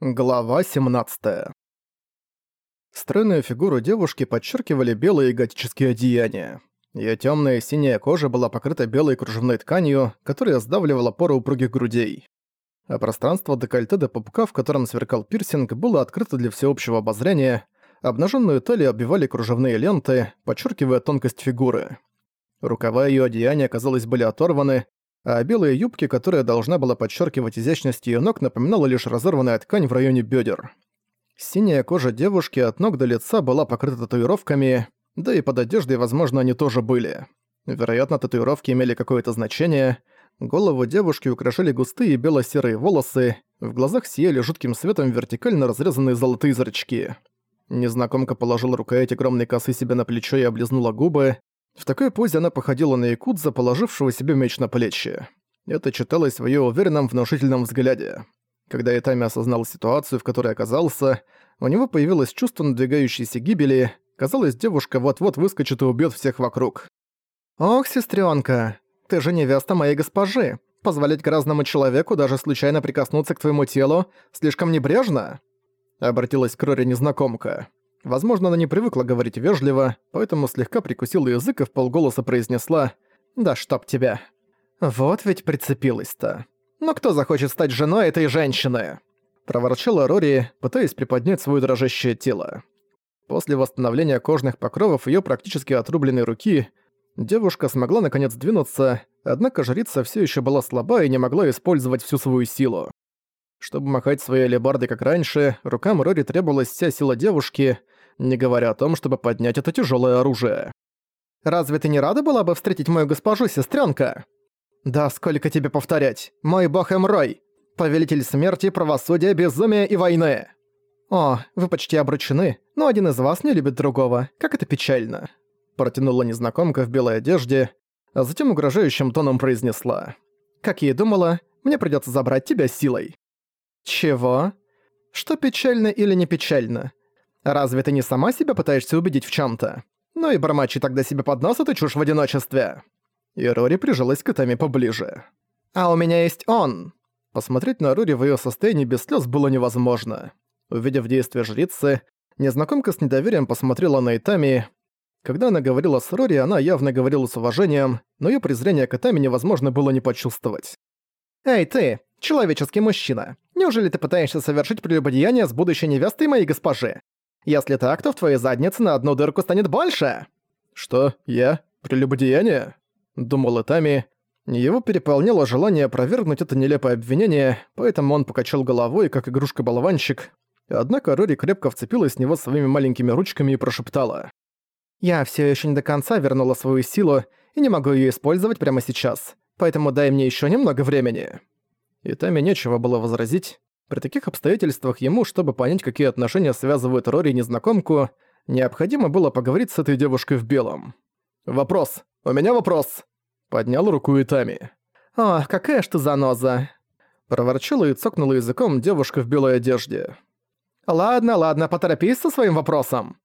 Глава 17 Стройную фигуру девушки подчеркивали белые готические одеяния. Её тёмная синяя кожа была покрыта белой кружевной тканью, которая сдавливала поры упругих грудей. А пространство декольте до пупка, в котором сверкал пирсинг, было открыто для всеобщего обозрения, обнаженную талию обвивали кружевные ленты, подчеркивая тонкость фигуры. Рукава её одеяния, казалось, были оторваны, а белая юбка, которая должна была подчеркивать изящность ее ног, напоминала лишь разорванная ткань в районе бедер. Синяя кожа девушки от ног до лица была покрыта татуировками, да и под одеждой, возможно, они тоже были. Вероятно, татуировки имели какое-то значение. Голову девушки украшали густые бело-серые волосы, в глазах сияли жутким светом вертикально разрезанные золотые зрачки. Незнакомка положила рукоять огромной косы себе на плечо и облизнула губы, в такой позе она походила на якудза, положившего себе меч на плечи. Это читалось в её уверенном внушительном взгляде. Когда Итами осознал ситуацию, в которой оказался, у него появилось чувство надвигающейся гибели, казалось, девушка вот-вот выскочит и убьёт всех вокруг. «Ох, сестрёнка, ты же невеста моей госпожи. Позволять грязному человеку даже случайно прикоснуться к твоему телу слишком небрежно?» Обратилась к Рори незнакомка. Возможно, она не привыкла говорить вежливо, поэтому слегка прикусила язык и в полголоса произнесла «Да чтоб тебя». «Вот ведь прицепилась-то. Но кто захочет стать женой этой женщины?» Проворчала Рори, пытаясь приподнять свое дрожащее тело. После восстановления кожных покровов ее практически отрубленной руки девушка смогла наконец двинуться, однако жрица все еще была слаба и не могла использовать всю свою силу. Чтобы махать своей алебардой как раньше, рукам Рори требовалась вся сила девушки, не говоря о том, чтобы поднять это тяжелое оружие. «Разве ты не рада была бы встретить мою госпожу, сестренка? «Да сколько тебе повторять? Мой бог Эмрой! Повелитель смерти, правосудия, безумия и войны!» «О, вы почти обручены, но один из вас не любит другого. Как это печально!» Протянула незнакомка в белой одежде, а затем угрожающим тоном произнесла. «Как я и думала, мне придется забрать тебя силой». «Чего? Что печально или не печально? Разве ты не сама себя пытаешься убедить в чем то Ну и бормочи тогда себе под нос эту чушь в одиночестве». И Рори прижалась к Итами поближе. «А у меня есть он!» Посмотреть на Рори в её состоянии без слез было невозможно. Увидев действия жрицы, незнакомка с недоверием посмотрела на Итами. Когда она говорила с Рори, она явно говорила с уважением, но её презрение к Итами невозможно было не почувствовать. «Эй, ты, человеческий мужчина, неужели ты пытаешься совершить прелюбодеяние с будущей невестой моей госпожи? Если так, то в твоей заднице на одну дырку станет больше!» «Что? Я? Прелюбодеяние?» Думал Итами. Его переполняло желание опровергнуть это нелепое обвинение, поэтому он покачал головой, как игрушка-болванчик. Однако Рори крепко вцепилась в него своими маленькими ручками и прошептала. «Я все еще не до конца вернула свою силу и не могу ее использовать прямо сейчас, поэтому дай мне еще немного времени». Итами нечего было возразить. При таких обстоятельствах ему, чтобы понять, какие отношения связывают Рори и незнакомку, необходимо было поговорить с этой девушкой в белом. «Вопрос. У меня вопрос!» Поднял руку Итами. «О, какая ж ты заноза!» Проворчала и цокнула языком девушка в белой одежде. «Ладно, ладно, поторопись со своим вопросом!»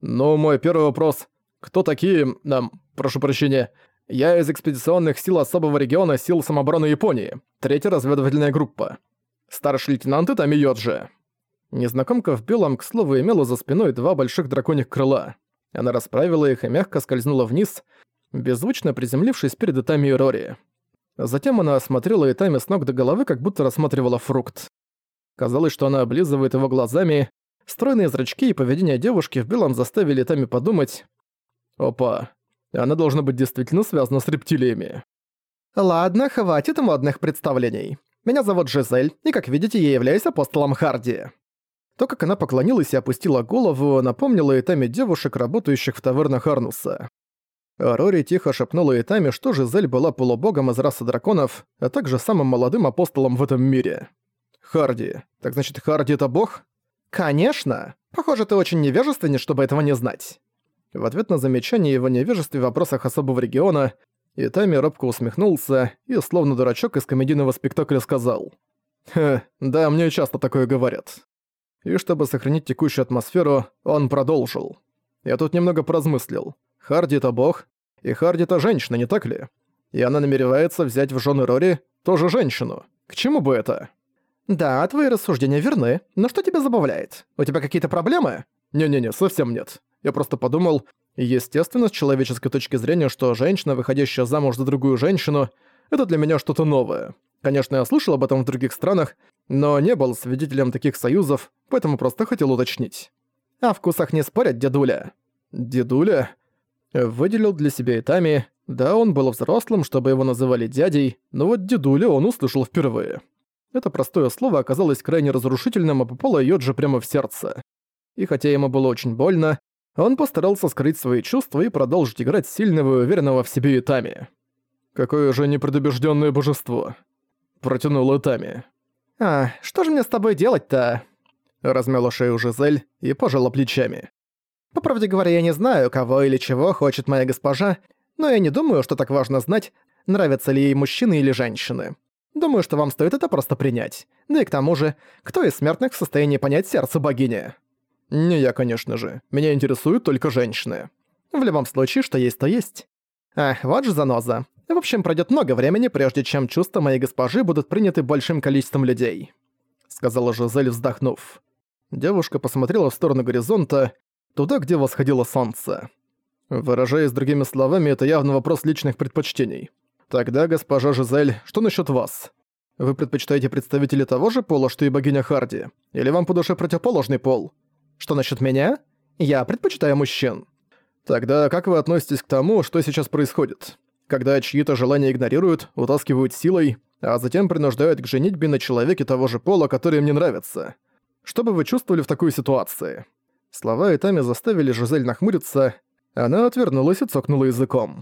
«Ну, мой первый вопрос. Кто такие... Эм, прошу прощения. Я из экспедиционных сил особого региона сил самообороны Японии. Третья разведывательная группа. Старший лейтенант Итами Йоджи». Незнакомка в белом, к слову, имела за спиной два больших драконьих крыла. Она расправила их и мягко скользнула вниз, беззвучно приземлившись перед Итами и Рори. Затем она осмотрела Итами с ног до головы, как будто рассматривала фрукт. Казалось, что она облизывает его глазами. Стройные зрачки и поведение девушки в белом заставили Итами подумать... Опа, она должна быть действительно связана с рептилиями. Ладно, хватит модных представлений. Меня зовут Жизель, и, как видите, я являюсь апостолом Харди. То, как она поклонилась и опустила голову, напомнило Итами девушек, работающих в тавернах Арнуса. Рори тихо шепнула Итами, что Жизель была полубогом из расы драконов, а также самым молодым апостолом в этом мире. «Харди. Так значит, Харди — это бог?» «Конечно! Похоже, ты очень невежественен, чтобы этого не знать». В ответ на замечание его невежестве в вопросах особого региона, Итами робко усмехнулся и, словно дурачок из комедийного спектакля, сказал. «Хе, да, мне часто такое говорят». И чтобы сохранить текущую атмосферу, он продолжил. «Я тут немного поразмыслил. Харди это бог, и Харди это женщина, не так ли? И она намеревается взять в жены Рори тоже женщину. К чему бы это? «Да, твои рассуждения верны, но что тебя забавляет? У тебя какие-то проблемы?» «Не-не-не, совсем нет. Я просто подумал, естественно, с человеческой точки зрения, что женщина, выходящая замуж за другую женщину, это для меня что-то новое. Конечно, я слышал об этом в других странах, но не был свидетелем таких союзов, поэтому просто хотел уточнить. О вкусах не спорят, дедуля. Дедуля? Выделил для себя Итами. Да, он был взрослым, чтобы его называли дядей, но вот дедуля он услышал впервые. Это простое слово оказалось крайне разрушительным, а попало Йоджи прямо в сердце. И хотя ему было очень больно, он постарался скрыть свои чувства и продолжить играть сильного и уверенного в себе Итами. «Какое же непредубежденное божество!» Протянул Итами. «А, что же мне с тобой делать-то?» Размяла шею Жизель и пожала плечами. «По правде говоря, я не знаю, кого или чего хочет моя госпожа, но я не думаю, что так важно знать, нравятся ли ей мужчины или женщины. Думаю, что вам стоит это просто принять. Да и к тому же, кто из смертных в состоянии понять сердце богини? Не я, конечно же. Меня интересуют только женщины. В любом случае, что есть, то есть. Ах, вот же заноза. В общем, пройдет много времени, прежде чем чувства моей госпожи будут приняты большим количеством людей. Сказала Жизель, вздохнув. Девушка посмотрела в сторону горизонта, туда, где восходило солнце. Выражаясь другими словами, это явно вопрос личных предпочтений. Тогда, госпожа Жизель, что насчет вас? Вы предпочитаете представителей того же пола, что и богиня Харди? Или вам по душе противоположный пол? Что насчет меня? Я предпочитаю мужчин. Тогда как вы относитесь к тому, что сейчас происходит? Когда чьи-то желания игнорируют, утаскивают силой, а затем принуждают к женитьбе на человеке того же пола, который им не нравится. Что бы вы чувствовали в такой ситуации? Слова Итами заставили Жизель нахмуриться, она отвернулась и цокнула языком.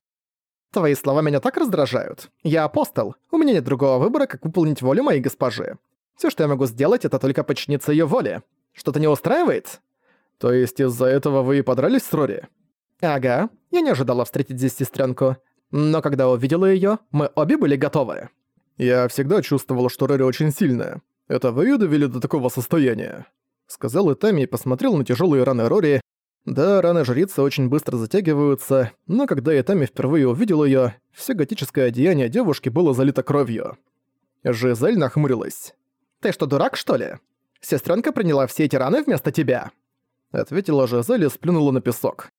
Твои слова меня так раздражают. Я апостол. У меня нет другого выбора, как выполнить волю моей госпожи. Все, что я могу сделать, это только подчиниться ее воле. Что-то не устраивает? То есть из-за этого вы и подрались с Рори? Ага. Я не ожидала встретить здесь сестренку. Но когда увидела ее, мы обе были готовы. Я всегда чувствовала, что Рори очень сильная. Это вы ее довели до такого состояния? Сказал Итами и посмотрел на тяжелые раны Рори, да, раны жрицы очень быстро затягиваются, но когда Итами впервые увидел её, все готическое одеяние девушки было залито кровью. Жизель нахмурилась. «Ты что, дурак, что ли? Сестренка приняла все эти раны вместо тебя?» Ответила Жизель и сплюнула на песок.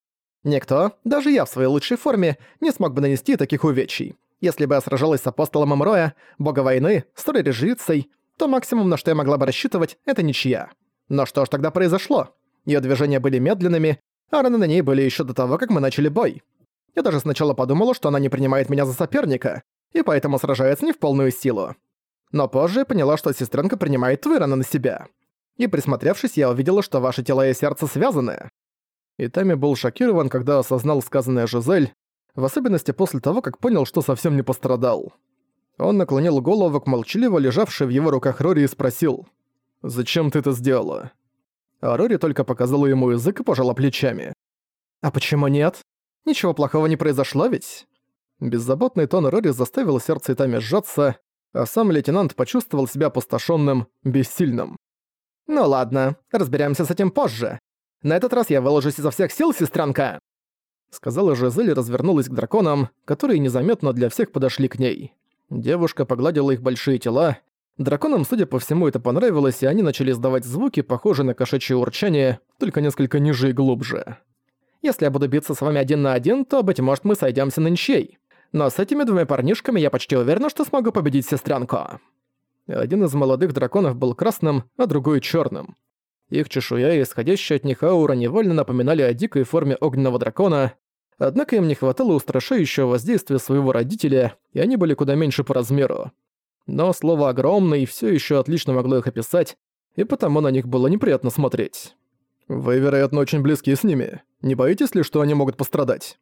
«Никто, даже я в своей лучшей форме, не смог бы нанести таких увечий. Если бы я сражалась с апостолом Амроя, бога войны, с жрицей, то максимум, на что я могла бы рассчитывать, это ничья. Но что ж тогда произошло? Её движения были медленными, а раны на ней были ещё до того, как мы начали бой. Я даже сначала подумала, что она не принимает меня за соперника, и поэтому сражается не в полную силу. Но позже поняла, что сестренка принимает твои раны на себя. И присмотревшись, я увидела, что ваши тела и сердце связаны. И Тами был шокирован, когда осознал сказанное Жизель, в особенности после того, как понял, что совсем не пострадал. Он наклонил голову к молчаливо лежавшей в его руках Рори и спросил, «Зачем ты это сделала?» а Рори только показала ему язык и пожала плечами. «А почему нет? Ничего плохого не произошло ведь?» Беззаботный тон Рори заставил сердце Итами сжаться, а сам лейтенант почувствовал себя опустошённым, бессильным. «Ну ладно, разберемся с этим позже. На этот раз я выложусь изо всех сил, сестренка!» Сказала Жизель и развернулась к драконам, которые незаметно для всех подошли к ней. Девушка погладила их большие тела, Драконам, судя по всему, это понравилось, и они начали издавать звуки, похожие на кошачье урчание, только несколько ниже и глубже. Если я буду биться с вами один на один, то, быть может, мы сойдемся на ничей. Но с этими двумя парнишками я почти уверена, что смогу победить сестрянку. Один из молодых драконов был красным, а другой черным. Их чешуя и исходящая от них аура невольно напоминали о дикой форме огненного дракона, однако им не хватало устрашающего воздействия своего родителя, и они были куда меньше по размеру но слово «огромный» все еще отлично могло их описать, и потому на них было неприятно смотреть. «Вы, вероятно, очень близки с ними. Не боитесь ли, что они могут пострадать?»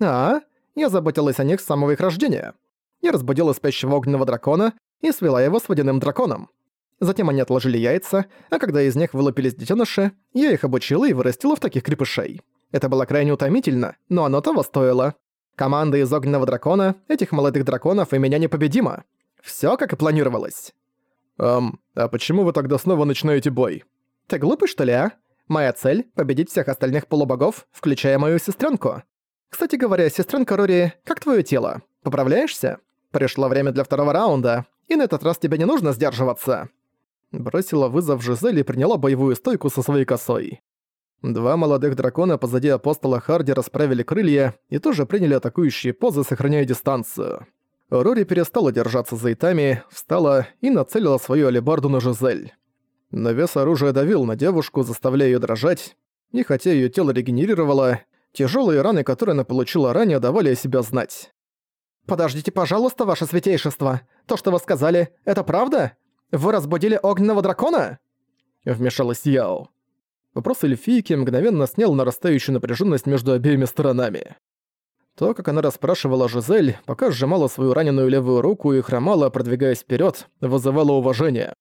«А, я заботилась о них с самого их рождения. Я разбудила спящего огненного дракона и свела его с водяным драконом. Затем они отложили яйца, а когда из них вылупились детеныши, я их обучила и вырастила в таких крепышей. Это было крайне утомительно, но оно того стоило. Команда из огненного дракона, этих молодых драконов и меня непобедима. Всё как и планировалось. Эм, а почему вы тогда снова начинаете бой? Ты глупый, что ли, а? Моя цель — победить всех остальных полубогов, включая мою сестренку. Кстати говоря, сестренка Рори, как твое тело? Поправляешься? Пришло время для второго раунда, и на этот раз тебе не нужно сдерживаться. бросила вызов Жизель и приняла боевую стойку со своей косой. Два молодых дракона позади апостола Харди расправили крылья и тоже приняли атакующие позы, сохраняя дистанцию. Рори перестала держаться за Итами, встала и нацелила свою алебарду на Жизель. Но вес оружия давил на девушку, заставляя ее дрожать, и хотя ее тело регенерировало, тяжелые раны, которые она получила ранее, давали о себя знать. «Подождите, пожалуйста, ваше святейшество. То, что вы сказали, это правда? Вы разбудили огненного дракона?» Вмешалась Яо. Вопрос эльфийки мгновенно снял нарастающую напряженность между обеими сторонами. То, как она расспрашивала Жизель, пока сжимала свою раненую левую руку и хромала, продвигаясь вперед, вызывало уважение.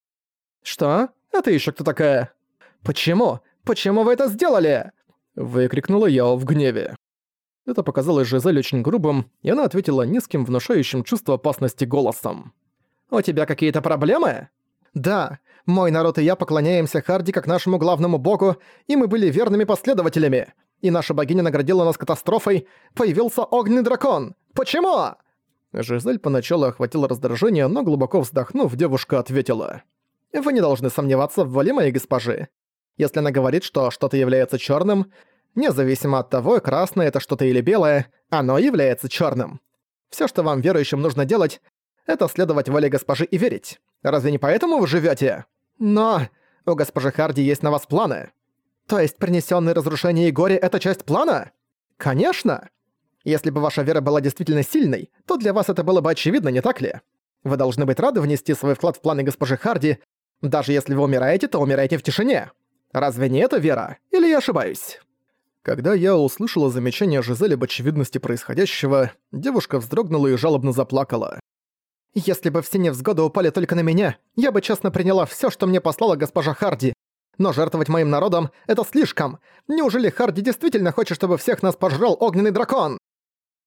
«Что? Это еще кто такая? Почему? Почему вы это сделали?» Выкрикнула Яо в гневе. Это показалось Жизель очень грубым, и она ответила низким, внушающим чувство опасности голосом. «У тебя какие-то проблемы?» «Да, мой народ и я поклоняемся Харди как нашему главному богу, и мы были верными последователями. И наша богиня наградила нас катастрофой. Появился огненный дракон. Почему?» Жизель поначалу охватила раздражение, но глубоко вздохнув, девушка ответила. «Вы не должны сомневаться в воле моей госпожи. Если она говорит, что что-то является черным, независимо от того, красное это что-то или белое, оно является черным. Все, что вам, верующим, нужно делать, это следовать воле госпожи и верить. Разве не поэтому вы живете? Но у госпожи Харди есть на вас планы. То есть принесенные разрушения и горе — это часть плана? Конечно! Если бы ваша вера была действительно сильной, то для вас это было бы очевидно, не так ли? Вы должны быть рады внести свой вклад в планы госпожи Харди. Даже если вы умираете, то умираете в тишине. Разве не это вера? Или я ошибаюсь? Когда я услышала замечание Жизели об очевидности происходящего, девушка вздрогнула и жалобно заплакала. Если бы все невзгоды упали только на меня, я бы честно приняла все, что мне послала госпожа Харди. Но жертвовать моим народом — это слишком. Неужели Харди действительно хочет, чтобы всех нас пожрал огненный дракон?»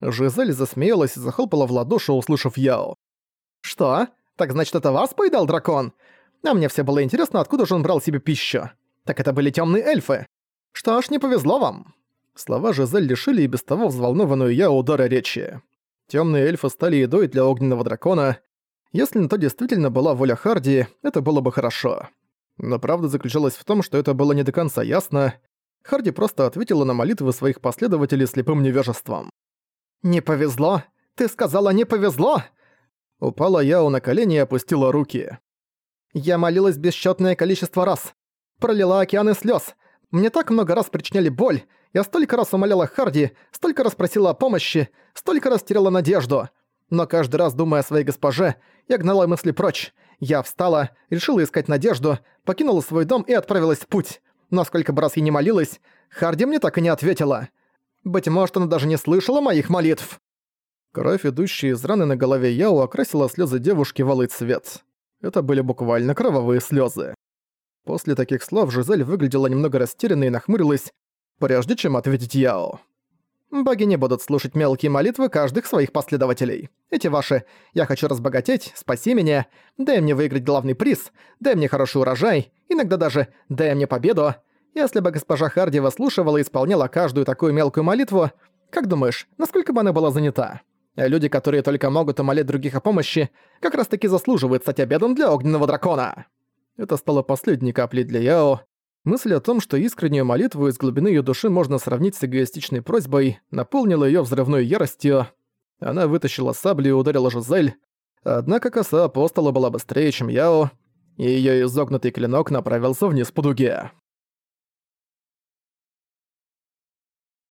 Жизель засмеялась и захлопала в ладоши, услышав Яо. «Что? Так значит, это вас поедал дракон? А мне все было интересно, откуда же он брал себе пищу. Так это были темные эльфы. Что ж, не повезло вам». Слова Жизель лишили и без того взволнованную Яо удара речи. Темные эльфы стали едой для огненного дракона. Если на то действительно была воля Харди, это было бы хорошо. Но правда заключалась в том, что это было не до конца ясно. Харди просто ответила на молитвы своих последователей слепым невежеством. «Не повезло? Ты сказала, не повезло?» Упала Яо на колени и опустила руки. «Я молилась бесчетное количество раз. Пролила океаны слез. Мне так много раз причиняли боль, я столько раз умоляла Харди, столько раз просила о помощи, столько раз теряла надежду. Но каждый раз, думая о своей госпоже, я гнала мысли прочь. Я встала, решила искать надежду, покинула свой дом и отправилась в путь. Но сколько бы раз я не молилась, Харди мне так и не ответила. Быть может, она даже не слышала моих молитв. Кровь, идущая из раны на голове Яо, окрасила слезы девушки в алый цвет. Это были буквально кровавые слезы. После таких слов Жизель выглядела немного растерянной и нахмурилась, прежде чем ответить Яо. Боги не будут слушать мелкие молитвы каждых своих последователей. Эти ваши «я хочу разбогатеть», «спаси меня», «дай мне выиграть главный приз», «дай мне хороший урожай», иногда даже «дай мне победу». Если бы госпожа Харди выслушивала и исполняла каждую такую мелкую молитву, как думаешь, насколько бы она была занята? А люди, которые только могут умолять других о помощи, как раз таки заслуживают стать обедом для огненного дракона. Это стало последней каплей для Яо, Мысль о том, что искреннюю молитву из глубины ее души можно сравнить с эгоистичной просьбой, наполнила ее взрывной яростью. Она вытащила саблю и ударила Жизель, однако коса апостола была быстрее, чем Яо, и ее изогнутый клинок направился вниз по дуге.